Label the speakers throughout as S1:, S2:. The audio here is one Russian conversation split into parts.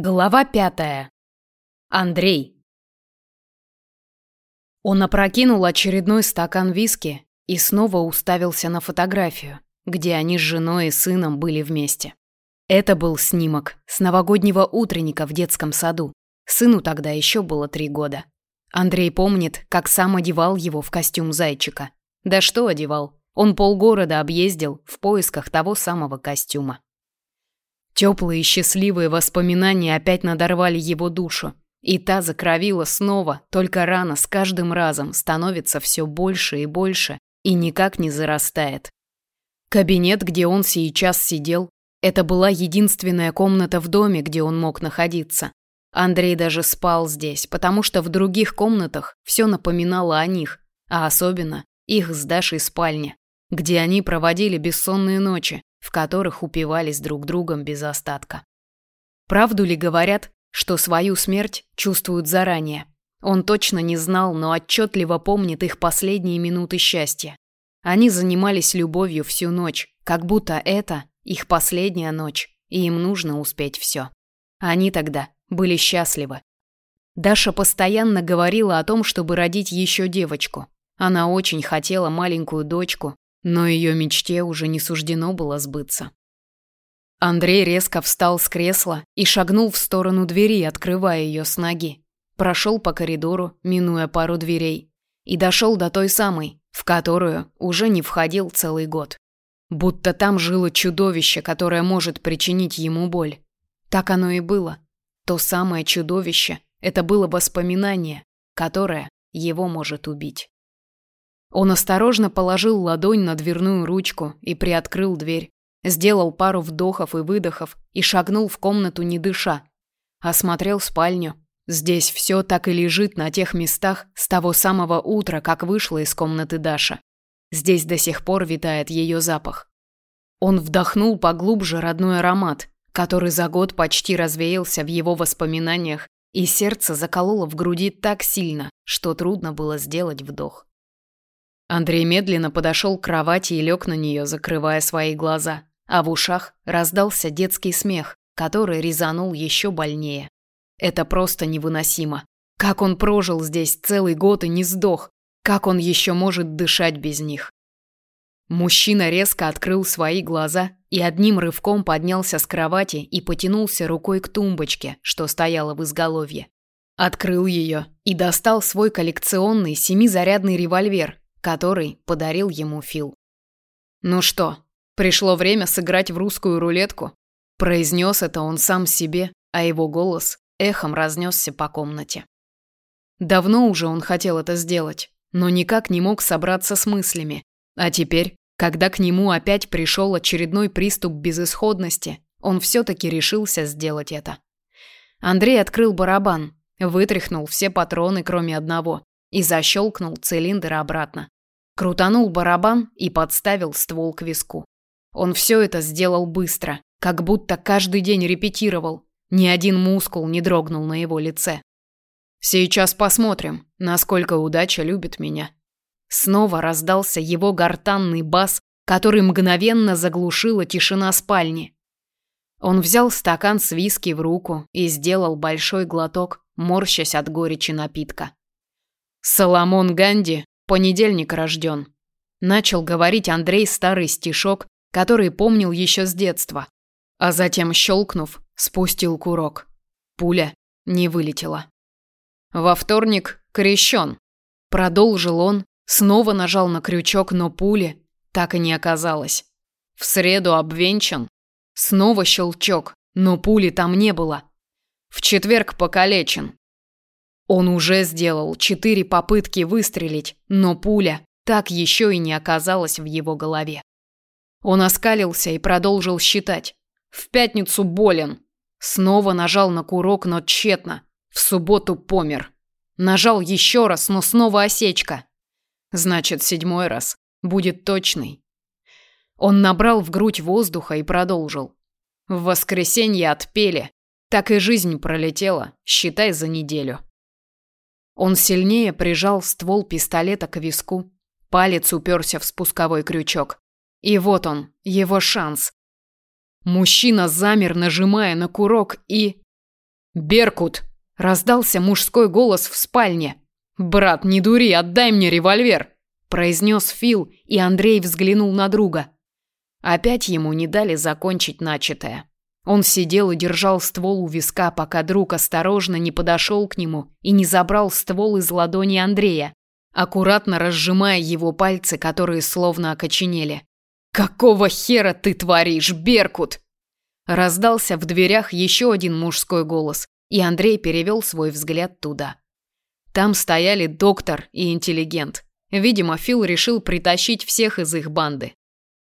S1: Глава пятая. Андрей. Он опрокинул очередной стакан виски и снова уставился на фотографию, где они с женой и сыном были вместе. Это был снимок с новогоднего утренника в детском саду. Сыну тогда еще было три года. Андрей помнит, как сам одевал его в костюм зайчика. Да что одевал? Он полгорода объездил в поисках того самого костюма. Теплые счастливые воспоминания опять надорвали его душу. И та закровила снова, только рана с каждым разом становится все больше и больше и никак не зарастает. Кабинет, где он сейчас сидел, это была единственная комната в доме, где он мог находиться. Андрей даже спал здесь, потому что в других комнатах все напоминало о них, а особенно их с Дашей спальня, где они проводили бессонные ночи, в которых упивались друг другом без остатка. Правду ли говорят, что свою смерть чувствуют заранее? Он точно не знал, но отчетливо помнит их последние минуты счастья. Они занимались любовью всю ночь, как будто это их последняя ночь, и им нужно успеть все. Они тогда были счастливы. Даша постоянно говорила о том, чтобы родить еще девочку. Она очень хотела маленькую дочку, но ее мечте уже не суждено было сбыться. Андрей резко встал с кресла и шагнул в сторону двери, открывая ее с ноги. Прошел по коридору, минуя пару дверей, и дошел до той самой, в которую уже не входил целый год. Будто там жило чудовище, которое может причинить ему боль. Так оно и было. То самое чудовище – это было воспоминание, которое его может убить. Он осторожно положил ладонь на дверную ручку и приоткрыл дверь. Сделал пару вдохов и выдохов и шагнул в комнату, не дыша. Осмотрел спальню. Здесь все так и лежит на тех местах с того самого утра, как вышла из комнаты Даша. Здесь до сих пор витает ее запах. Он вдохнул поглубже родной аромат, который за год почти развеялся в его воспоминаниях, и сердце закололо в груди так сильно, что трудно было сделать вдох. Андрей медленно подошел к кровати и лег на нее, закрывая свои глаза, а в ушах раздался детский смех, который резанул еще больнее. Это просто невыносимо. Как он прожил здесь целый год и не сдох? Как он еще может дышать без них? Мужчина резко открыл свои глаза и одним рывком поднялся с кровати и потянулся рукой к тумбочке, что стояла в изголовье. Открыл ее и достал свой коллекционный семизарядный револьвер, который подарил ему Фил. «Ну что, пришло время сыграть в русскую рулетку?» Произнес это он сам себе, а его голос эхом разнесся по комнате. Давно уже он хотел это сделать, но никак не мог собраться с мыслями. А теперь, когда к нему опять пришел очередной приступ безысходности, он все-таки решился сделать это. Андрей открыл барабан, вытряхнул все патроны, кроме одного, и защелкнул цилиндр обратно. Крутанул барабан и подставил ствол к виску. Он все это сделал быстро, как будто каждый день репетировал. Ни один мускул не дрогнул на его лице. Сейчас посмотрим, насколько удача любит меня. Снова раздался его гортанный бас, который мгновенно заглушила тишина спальни. Он взял стакан с виски в руку и сделал большой глоток, морщась от горечи напитка. Соломон Ганди понедельник рожден. Начал говорить Андрей старый стишок, который помнил еще с детства. А затем, щелкнув, спустил курок. Пуля не вылетела. Во вторник крещен. Продолжил он, снова нажал на крючок, но пули так и не оказалось. В среду обвенчан. Снова щелчок, но пули там не было. В четверг покалечен. Он уже сделал четыре попытки выстрелить, но пуля так еще и не оказалась в его голове. Он оскалился и продолжил считать. В пятницу болен. Снова нажал на курок, но тщетно. В субботу помер. Нажал еще раз, но снова осечка. Значит, седьмой раз будет точный. Он набрал в грудь воздуха и продолжил. В воскресенье отпели. Так и жизнь пролетела, считай за неделю. Он сильнее прижал ствол пистолета к виску. Палец уперся в спусковой крючок. И вот он, его шанс. Мужчина замер, нажимая на курок, и... «Беркут!» – раздался мужской голос в спальне. «Брат, не дури, отдай мне револьвер!» – произнес Фил, и Андрей взглянул на друга. Опять ему не дали закончить начатое. Он сидел и держал ствол у виска, пока друг осторожно не подошел к нему и не забрал ствол из ладони Андрея, аккуратно разжимая его пальцы, которые словно окоченели. «Какого хера ты творишь, Беркут?» Раздался в дверях еще один мужской голос, и Андрей перевел свой взгляд туда. Там стояли доктор и интеллигент. Видимо, Фил решил притащить всех из их банды.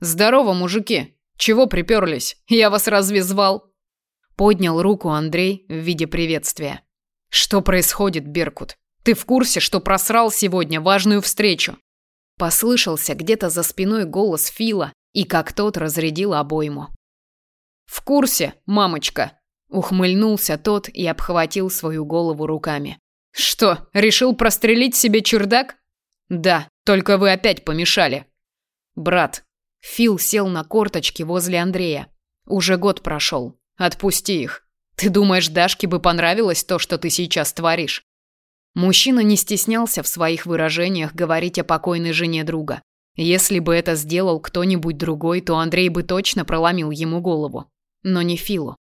S1: «Здорово, мужики! Чего приперлись? Я вас разве звал?» Поднял руку Андрей в виде приветствия. «Что происходит, Беркут? Ты в курсе, что просрал сегодня важную встречу?» Послышался где-то за спиной голос Фила, и как тот разрядил обойму. «В курсе, мамочка!» Ухмыльнулся тот и обхватил свою голову руками. «Что, решил прострелить себе чердак?» «Да, только вы опять помешали». «Брат, Фил сел на корточки возле Андрея. Уже год прошел. Отпусти их. Ты думаешь, Дашке бы понравилось то, что ты сейчас творишь? Мужчина не стеснялся в своих выражениях говорить о покойной жене друга. Если бы это сделал кто-нибудь другой, то Андрей бы точно проломил ему голову. Но не Филу.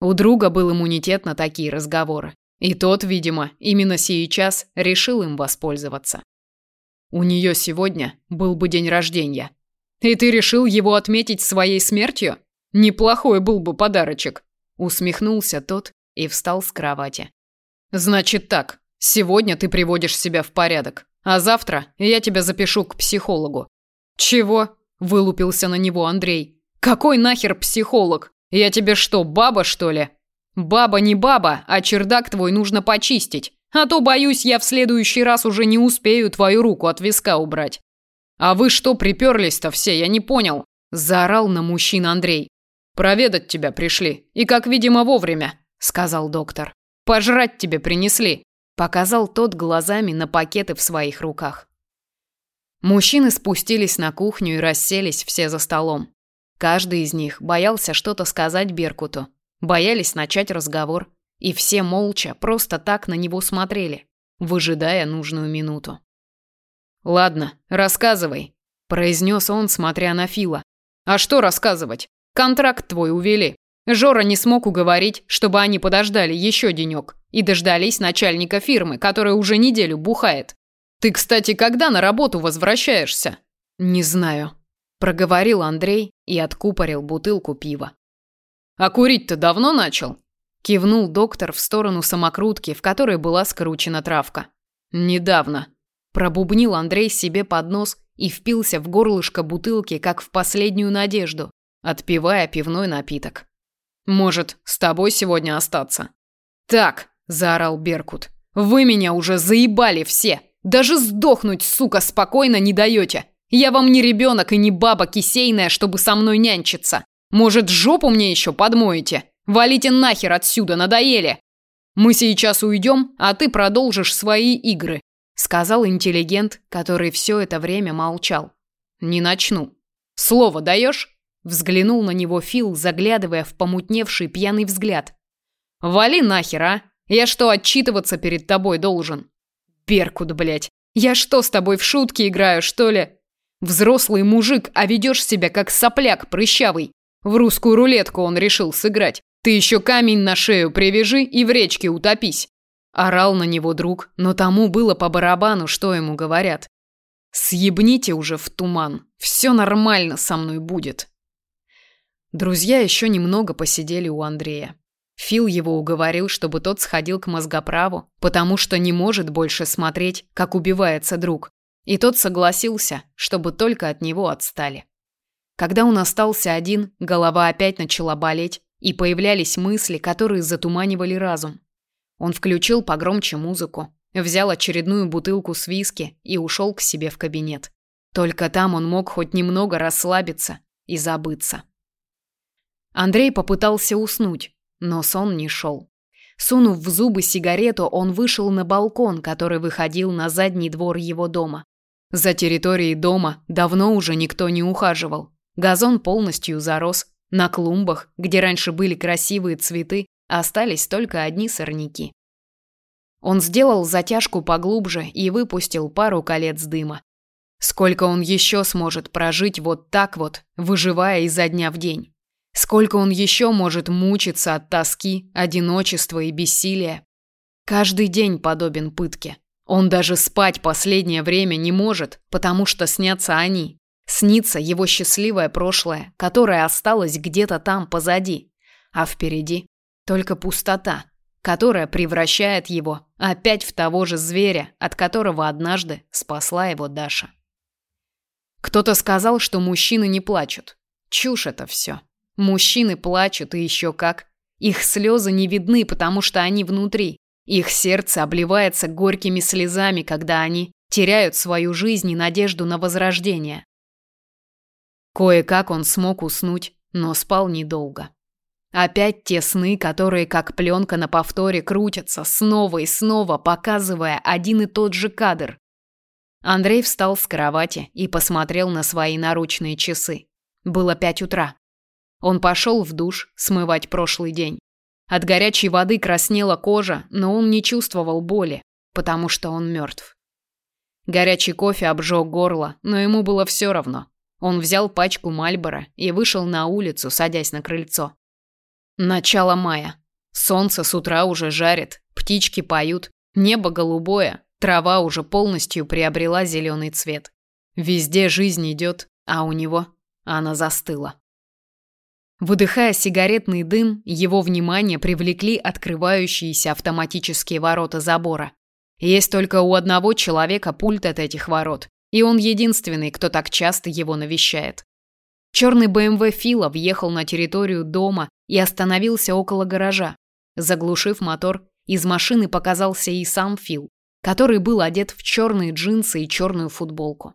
S1: У друга был иммунитет на такие разговоры. И тот, видимо, именно сейчас решил им воспользоваться. У нее сегодня был бы день рождения, и ты решил его отметить своей смертью? Неплохой был бы подарочек, усмехнулся тот и встал с кровати. Значит так, сегодня ты приводишь себя в порядок, а завтра я тебя запишу к психологу. Чего? вылупился на него Андрей. Какой нахер психолог? Я тебе что, баба, что ли? Баба не баба, а чердак твой нужно почистить. А то, боюсь, я в следующий раз уже не успею твою руку от виска убрать. А вы что приперлись-то все, я не понял, заорал на мужчин Андрей. Проведать тебя пришли, и как видимо вовремя, сказал доктор. Пожрать тебе принесли, показал тот глазами на пакеты в своих руках. Мужчины спустились на кухню и расселись все за столом. Каждый из них боялся что-то сказать Беркуту, боялись начать разговор, и все молча просто так на него смотрели, выжидая нужную минуту. Ладно, рассказывай, произнес он, смотря на Фила. А что рассказывать? Контракт твой увели. Жора не смог уговорить, чтобы они подождали еще денек и дождались начальника фирмы, который уже неделю бухает. Ты, кстати, когда на работу возвращаешься? Не знаю, проговорил Андрей и откупорил бутылку пива. А курить-то давно начал? кивнул доктор в сторону самокрутки, в которой была скручена травка. Недавно, Пробубнил Андрей себе под нос и впился в горлышко бутылки, как в последнюю надежду, отпивая пивной напиток. «Может, с тобой сегодня остаться?» «Так», – заорал Беркут, – «вы меня уже заебали все! Даже сдохнуть, сука, спокойно не даете! Я вам не ребенок и не баба кисейная, чтобы со мной нянчиться! Может, жопу мне еще подмоете? Валите нахер отсюда, надоели! Мы сейчас уйдем, а ты продолжишь свои игры, сказал интеллигент, который все это время молчал. Не начну. Слово даешь? Взглянул на него Фил, заглядывая в помутневший пьяный взгляд. Вали нахер, а? Я что, отчитываться перед тобой должен? Беркут, блядь. Я что, с тобой в шутки играю, что ли? Взрослый мужик, а ведешь себя как сопляк прыщавый. В русскую рулетку он решил сыграть. Ты еще камень на шею привяжи и в речке утопись. Орал на него друг, но тому было по барабану, что ему говорят. Съебните уже в туман. Все нормально со мной будет. Друзья еще немного посидели у Андрея. Фил его уговорил, чтобы тот сходил к мозгоправу, потому что не может больше смотреть, как убивается друг. И тот согласился, чтобы только от него отстали. Когда он остался один, голова опять начала болеть, и появлялись мысли, которые затуманивали разум. Он включил погромче музыку, взял очередную бутылку с виски и ушел к себе в кабинет. Только там он мог хоть немного расслабиться и забыться. Андрей попытался уснуть, но сон не шел. Сунув в зубы сигарету, он вышел на балкон, который выходил на задний двор его дома. За территорией дома давно уже никто не ухаживал. Газон полностью зарос. На клумбах, где раньше были красивые цветы, Остались только одни сорняки. Он сделал затяжку поглубже и выпустил пару колец дыма. Сколько он еще сможет прожить вот так вот, выживая изо дня в день? Сколько он еще может мучиться от тоски, одиночества и бессилия? Каждый день подобен пытке. Он даже спать последнее время не может, потому что снятся они. Снится его счастливое прошлое, которое осталось где-то там позади. А впереди только пустота, которая превращает его опять в того же зверя, от которого однажды спасла его Даша. Кто-то сказал, что мужчины не плачут. Чушь это все. Мужчины плачут и еще как. Их слезы не видны, потому что они внутри. Их сердце обливается горькими слезами, когда они теряют свою жизнь и надежду на возрождение. Кое-как он смог уснуть, но спал недолго. Опять те сны, которые как пленка на повторе крутятся снова и снова, показывая один и тот же кадр. Андрей встал с кровати и посмотрел на свои наручные часы. Было пять утра. Он пошел в душ смывать прошлый день. От горячей воды краснела кожа, но он не чувствовал боли, потому что он мертв. Горячий кофе обжег горло, но ему было все равно. Он взял пачку Мальбора и вышел на улицу, садясь на крыльцо. Начало мая. Солнце с утра уже жарит, птички поют, небо голубое, трава уже полностью приобрела зеленый цвет. Везде жизнь идет, а у него она застыла. Выдыхая сигаретный дым, его внимание привлекли открывающиеся автоматические ворота забора. Есть только у одного человека пульт от этих ворот, и он единственный, кто так часто его навещает. Черный БМВ Фила въехал на территорию дома и остановился около гаража. Заглушив мотор, из машины показался и сам Фил, который был одет в черные джинсы и черную футболку.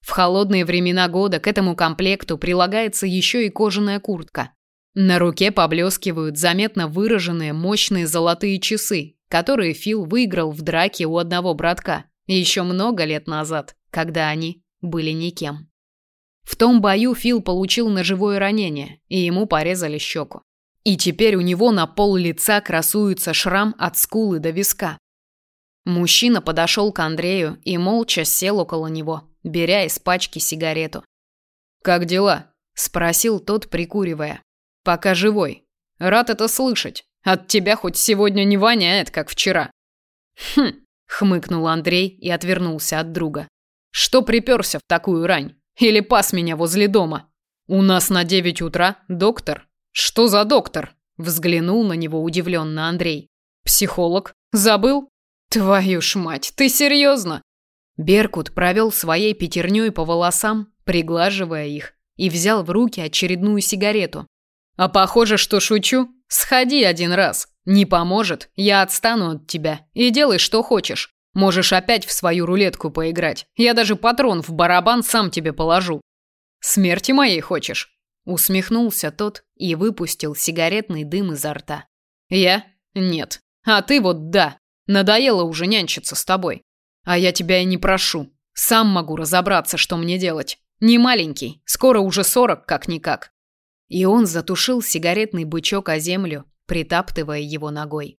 S1: В холодные времена года к этому комплекту прилагается еще и кожаная куртка. На руке поблескивают заметно выраженные мощные золотые часы, которые Фил выиграл в драке у одного братка еще много лет назад, когда они были никем. В том бою Фил получил ножевое ранение, и ему порезали щеку. И теперь у него на пол лица красуется шрам от скулы до виска. Мужчина подошел к Андрею и молча сел около него, беря из пачки сигарету. «Как дела?» – спросил тот, прикуривая. «Пока живой. Рад это слышать. От тебя хоть сегодня не воняет, как вчера». «Хм», – хмыкнул Андрей и отвернулся от друга. «Что приперся в такую рань? Или пас меня возле дома? У нас на девять утра доктор». «Что за доктор?» – взглянул на него удивленно Андрей. «Психолог? Забыл?» «Твою ж мать, ты серьезно?» Беркут провел своей пятерней по волосам, приглаживая их, и взял в руки очередную сигарету. А похоже, что шучу. Сходи один раз. Не поможет, я отстану от тебя. И делай, что хочешь. Можешь опять в свою рулетку поиграть. Я даже патрон в барабан сам тебе положу. Смерти моей хочешь? Усмехнулся тот и выпустил сигаретный дым изо рта. Я? Нет. А ты вот да. Надоело уже нянчиться с тобой. А я тебя и не прошу. Сам могу разобраться, что мне делать. Не маленький, скоро уже сорок, как-никак. И он затушил сигаретный бычок о землю, притаптывая его ногой.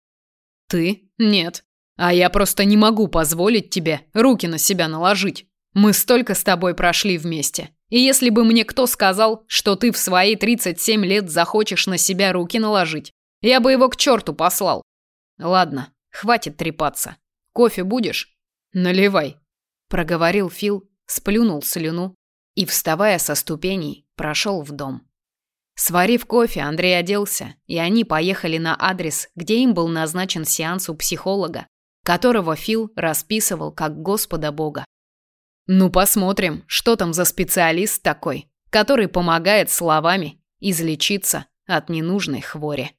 S1: Ты? Нет. А я просто не могу позволить тебе руки на себя наложить. Мы столько с тобой прошли вместе. И если бы мне кто сказал, что ты в свои 37 лет захочешь на себя руки наложить, я бы его к черту послал. Ладно, хватит трепаться. Кофе будешь? Наливай, проговорил Фил, сплюнул слюну и, вставая со ступеней, прошел в дом. Сварив кофе, Андрей оделся, и они поехали на адрес, где им был назначен сеанс у психолога, которого Фил расписывал как Господа Бога. Ну посмотрим, что там за специалист такой, который помогает словами излечиться от ненужной хвори.